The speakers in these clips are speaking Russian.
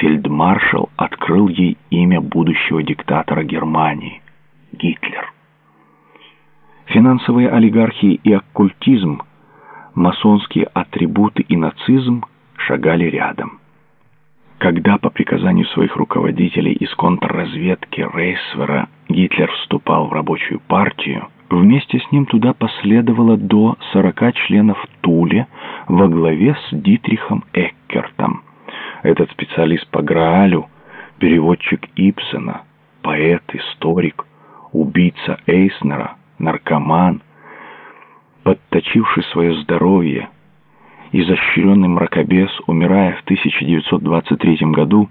фельдмаршал открыл ей имя будущего диктатора Германии – Гитлер. Финансовые олигархии и оккультизм, масонские атрибуты и нацизм шагали рядом. Когда по приказанию своих руководителей из контрразведки Рейсвера Гитлер вступал в рабочую партию, вместе с ним туда последовало до 40 членов Туле во главе с Дитрихом Эккертом. Этот специалист по Граалю, переводчик Ипсена, поэт, историк, убийца Эйснера, наркоман, подточивший свое здоровье, изощренный мракобес, умирая в 1923 году,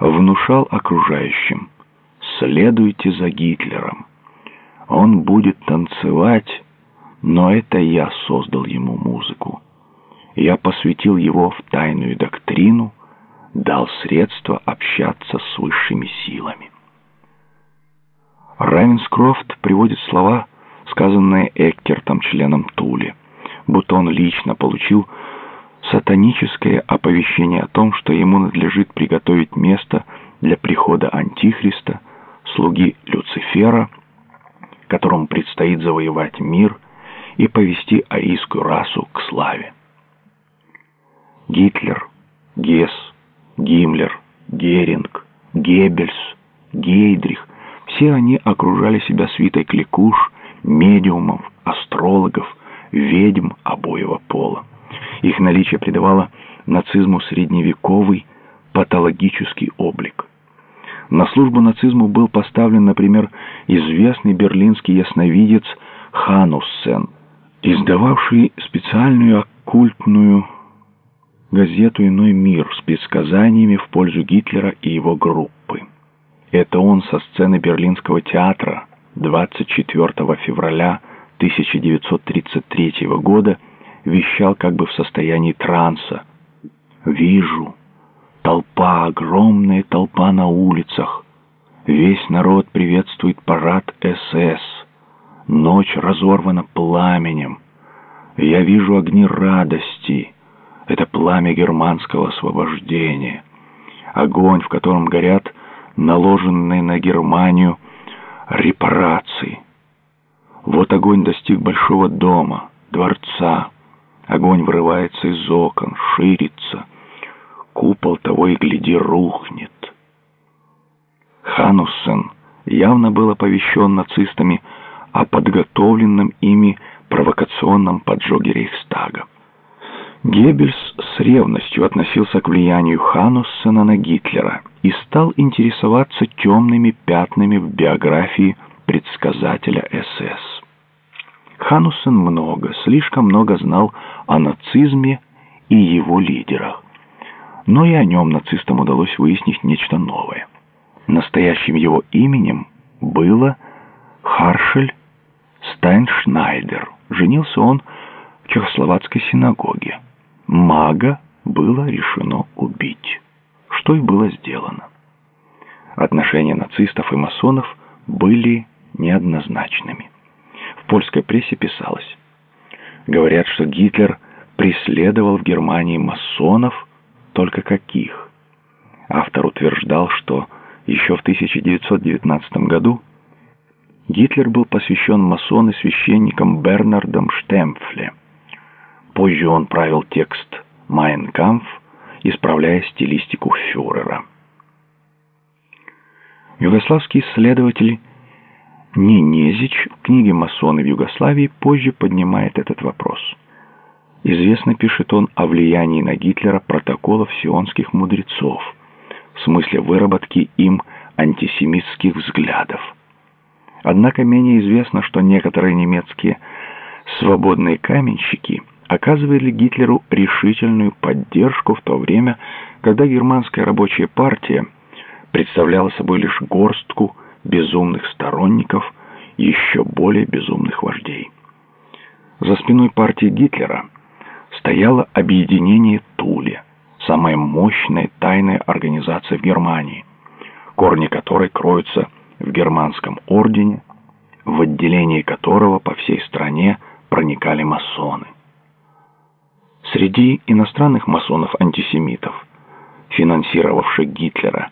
внушал окружающим «Следуйте за Гитлером. Он будет танцевать, но это я создал ему музыку. Я посвятил его в тайную доктрину, дал средства общаться с высшими силами». Равенскрофт приводит слова, сказанные Эккертом, членом Тули, будто он лично получил сатаническое оповещение о том, что ему надлежит приготовить место для прихода Антихриста, слуги Люцифера, которому предстоит завоевать мир и повести аийскую расу к славе. Гитлер, Гесс, Гиммлер, Геринг, Геббельс, Гейдрих – все они окружали себя свитой кликуш, медиумов, астрологов, ведьм обоего пола. Их наличие придавало нацизму средневековый патологический облик. На службу нацизму был поставлен, например, известный берлинский ясновидец Хануссен, издававший специальную оккультную газету «Иной мир» с предсказаниями в пользу Гитлера и его группы. Это он со сцены Берлинского театра 24 февраля 1933 года вещал как бы в состоянии транса. «Вижу, толпа, огромная толпа на улицах. Весь народ приветствует парад СС. Ночь разорвана пламенем. Я вижу огни радости. Это пламя германского освобождения. Огонь, в котором горят наложенные на Германию репарации. Вот огонь достиг большого дома, дворца. Огонь вырывается из окон, ширится. Купол того и гляди рухнет. Хануссен явно был оповещен нацистами о подготовленном ими провокационном поджоге Рейхстага. Геббельс с ревностью относился к влиянию Хануссена на Гитлера и стал интересоваться темными пятнами в биографии предсказателя СС. Хануссен много, слишком много знал о нацизме и его лидерах. Но и о нем нацистам удалось выяснить нечто новое. Настоящим его именем было Харшель Стайншнайдер. Женился он в чехословацкой синагоге мага было решено убить, что и было сделано. Отношения нацистов и масонов были неоднозначными. В польской прессе писалось, говорят, что Гитлер преследовал в Германии масонов, только каких? Автор утверждал, что еще в 1919 году Гитлер был посвящен в масоны священником Бернардом Штемпфле, Позже он правил текст «Майн Кампф», исправляя стилистику фюрера. Югославский исследователь Ненезич в книге «Масоны в Югославии» позже поднимает этот вопрос. Известно, пишет он, о влиянии на Гитлера протоколов сионских мудрецов, в смысле выработки им антисемитских взглядов. Однако менее известно, что некоторые немецкие свободные каменщики – оказывали Гитлеру решительную поддержку в то время, когда германская рабочая партия представляла собой лишь горстку безумных сторонников еще более безумных вождей. За спиной партии Гитлера стояло объединение Туле, самая мощная тайная организация в Германии, корни которой кроются в германском ордене, в отделении которого по всей стране проникали масоны. Среди иностранных масонов-антисемитов финансировавших Гитлера.